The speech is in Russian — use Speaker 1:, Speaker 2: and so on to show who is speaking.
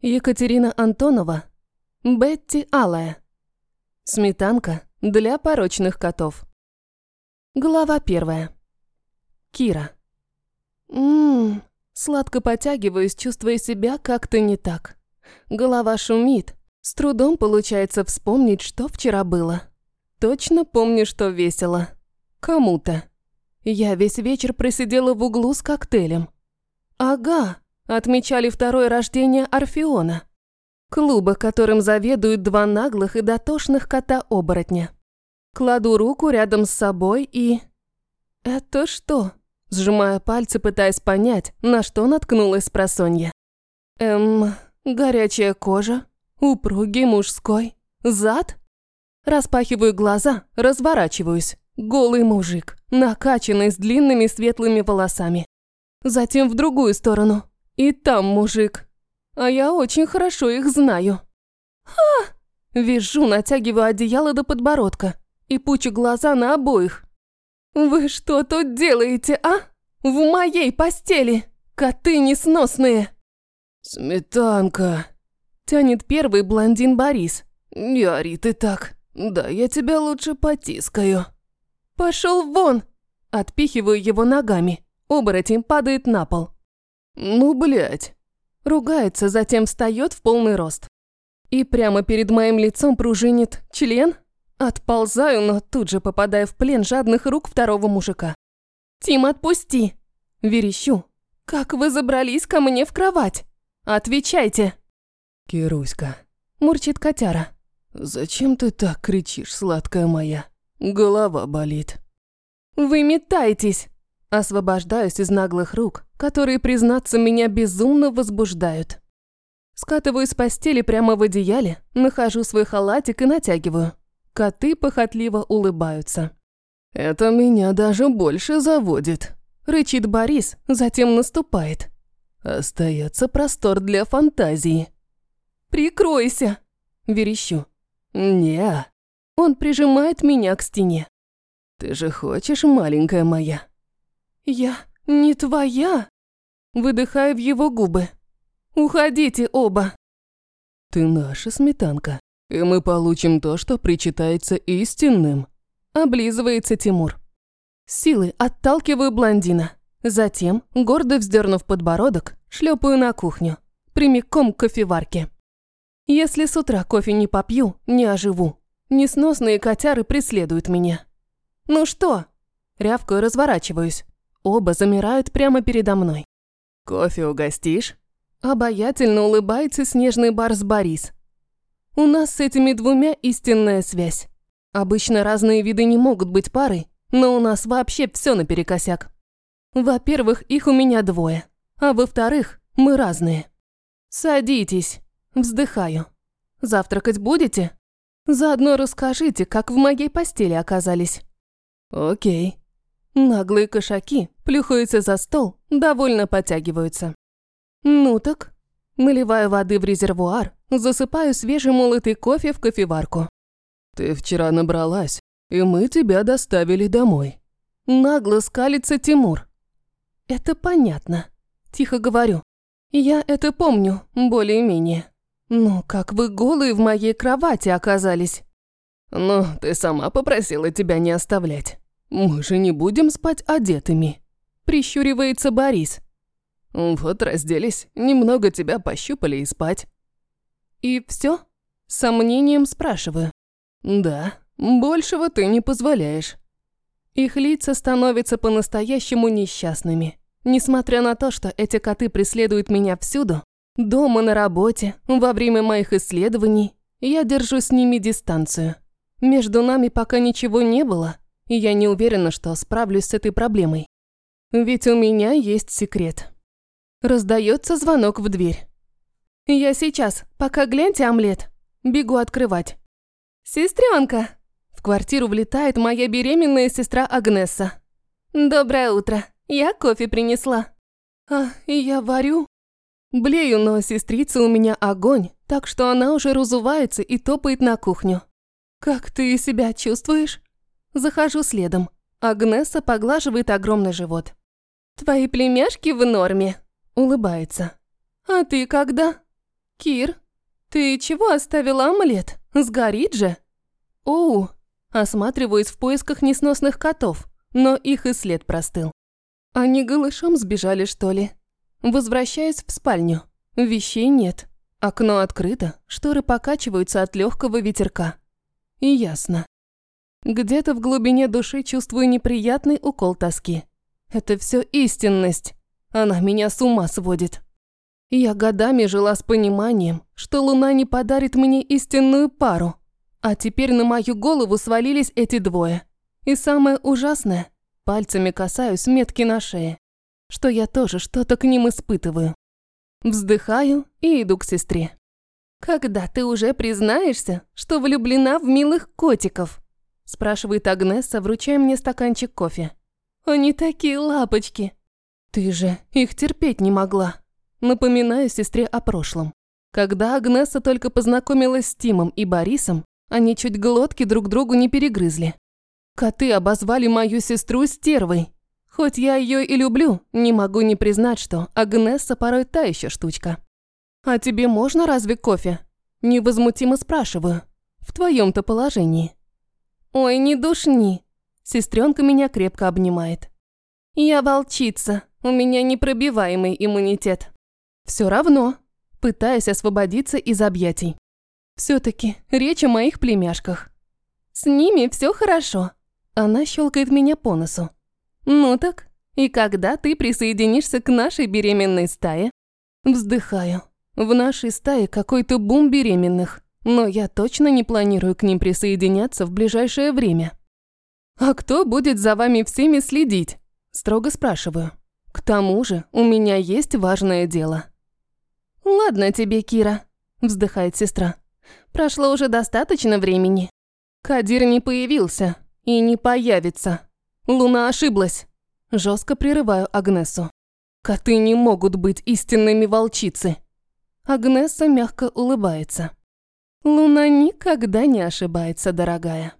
Speaker 1: Екатерина Антонова. Бетти Алая. Сметанка для порочных котов. Глава первая. Кира. Ммм, сладко потягиваюсь, чувствуя себя как-то не так. Голова шумит, с трудом получается вспомнить, что вчера было. Точно помню, что весело. Кому-то. Я весь вечер просидела в углу с коктейлем. Ага, отмечали второе рождение Орфеона. Клуба, которым заведуют два наглых и дотошных кота-оборотня. Кладу руку рядом с собой и... Это что? Сжимая пальцы, пытаясь понять, на что наткнулась просонья. Эм, горячая кожа, упругий мужской, зад? Распахиваю глаза, разворачиваюсь. Голый мужик, накачанный с длинными светлыми волосами. Затем в другую сторону, и там мужик. А я очень хорошо их знаю. Ха! Вижу, натягиваю одеяло до подбородка и пучу глаза на обоих. «Вы что тут делаете, а? В моей постели! Коты несносные!»
Speaker 2: «Сметанка!»
Speaker 1: Тянет первый блондин Борис.
Speaker 2: «Не ори ты так. Да, я тебя лучше потискаю».
Speaker 1: «Пошел вон!» Отпихиваю его ногами. Оборотень падает на пол.
Speaker 2: «Ну, блядь!»
Speaker 1: Ругается, затем встает в полный рост. И прямо перед моим лицом пружинит член. Отползаю, но тут же попадаю в плен жадных рук второго мужика. «Тим, отпусти!» Верещу. «Как вы забрались ко мне в кровать? Отвечайте!»
Speaker 2: «Кируська!»
Speaker 1: Мурчит котяра.
Speaker 2: «Зачем ты так кричишь, сладкая моя? Голова болит».
Speaker 1: «Вы метаетесь!» Освобождаюсь из наглых рук, которые, признаться, меня безумно возбуждают. Скатываю с постели прямо в одеяле, нахожу свой халатик и натягиваю. Коты похотливо улыбаются.
Speaker 2: «Это меня даже больше заводит», –
Speaker 1: рычит Борис, затем наступает.
Speaker 2: «Остается простор для фантазии».
Speaker 1: «Прикройся!» – верещу.
Speaker 2: «Не».
Speaker 1: Он прижимает меня к стене.
Speaker 2: «Ты же хочешь, маленькая моя?»
Speaker 1: «Я не твоя?» Выдыхаю в его губы. «Уходите оба!»
Speaker 2: «Ты наша сметанка, и мы получим то, что причитается истинным»,
Speaker 1: облизывается Тимур. Силы отталкиваю блондина. Затем, гордо вздернув подбородок, шлепаю на кухню, прямиком к кофеварке. Если с утра кофе не попью, не оживу. Несносные котяры преследуют меня. «Ну что?» Рявкаю, разворачиваюсь. Оба замирают прямо передо мной.
Speaker 2: «Кофе угостишь?»
Speaker 1: Обаятельно улыбается снежный барс Борис. У нас с этими двумя истинная связь. Обычно разные виды не могут быть парой, но у нас вообще все наперекосяк. Во-первых, их у меня двое, а во-вторых, мы разные. Садитесь. Вздыхаю. Завтракать будете? Заодно расскажите, как в моей постели оказались.
Speaker 2: Окей.
Speaker 1: Наглые кошаки плюхаются за стол, довольно подтягиваются. Ну так, наливаю воды в резервуар, засыпаю свежемолотый кофе в кофеварку.
Speaker 2: Ты вчера набралась, и мы тебя доставили домой.
Speaker 1: Нагло скалится Тимур. Это понятно. Тихо говорю. Я это помню, более-менее. Ну, как вы голые в моей кровати оказались?
Speaker 2: Ну, ты сама попросила тебя не оставлять. «Мы же не будем спать одетыми», – прищуривается Борис. «Вот разделись, немного тебя пощупали и спать».
Speaker 1: «И все? сомнением спрашиваю.
Speaker 2: «Да, большего ты не позволяешь».
Speaker 1: Их лица становятся по-настоящему несчастными. Несмотря на то, что эти коты преследуют меня всюду, дома, на работе, во время моих исследований, я держу с ними дистанцию. Между нами пока ничего не было – я не уверена, что справлюсь с этой проблемой. Ведь у меня есть секрет. Раздается звонок в дверь. Я сейчас, пока гляньте омлет. Бегу открывать. Сестренка! В квартиру влетает моя беременная сестра Агнеса. Доброе утро. Я кофе принесла. А, я варю. Блею, но сестрица у меня огонь, так что она уже разувается и топает на кухню. Как ты себя чувствуешь? Захожу следом. Агнеса поглаживает огромный живот. «Твои племяшки в норме», – улыбается. «А ты когда?» «Кир, ты чего оставила омлет? Сгорит же?» «Оу!» Осматриваюсь в поисках несносных котов, но их и след простыл. Они голышом сбежали, что ли? Возвращаюсь в спальню. Вещей нет. Окно открыто, шторы покачиваются от легкого ветерка. И ясно. Где-то в глубине души чувствую неприятный укол тоски. Это все истинность. Она меня с ума сводит. Я годами жила с пониманием, что Луна не подарит мне истинную пару. А теперь на мою голову свалились эти двое. И самое ужасное, пальцами касаюсь метки на шее, что я тоже что-то к ним испытываю. Вздыхаю и иду к сестре. «Когда ты уже признаешься, что влюблена в милых котиков?» Спрашивает Агнесса, вручая мне стаканчик кофе. «Они такие лапочки!» «Ты же их терпеть не могла!» Напоминаю сестре о прошлом. Когда Агнеса только познакомилась с Тимом и Борисом, они чуть глотки друг другу не перегрызли. Коты обозвали мою сестру стервой. Хоть я ее и люблю, не могу не признать, что Агнеса порой та еще штучка. «А тебе можно разве кофе?» Невозмутимо спрашиваю. В твоем-то положении. «Ой, не душни!» Сестренка меня крепко обнимает. «Я волчица, у меня непробиваемый иммунитет». Все равно, пытаясь освободиться из объятий. все таки речь о моих племяшках. С ними все хорошо. Она щелкает меня по носу. Ну так, и когда ты присоединишься к нашей беременной стае? Вздыхаю. В нашей стае какой-то бум беременных, но я точно не планирую к ним присоединяться в ближайшее время. «А кто будет за вами всеми следить?» – строго спрашиваю. «К тому же у меня есть важное дело». «Ладно тебе, Кира», – вздыхает сестра. «Прошло уже достаточно времени. Кадир не появился и не появится. Луна ошиблась». Жестко прерываю Агнесу. «Коты не могут быть истинными волчицы». Агнеса мягко улыбается. «Луна никогда не ошибается, дорогая».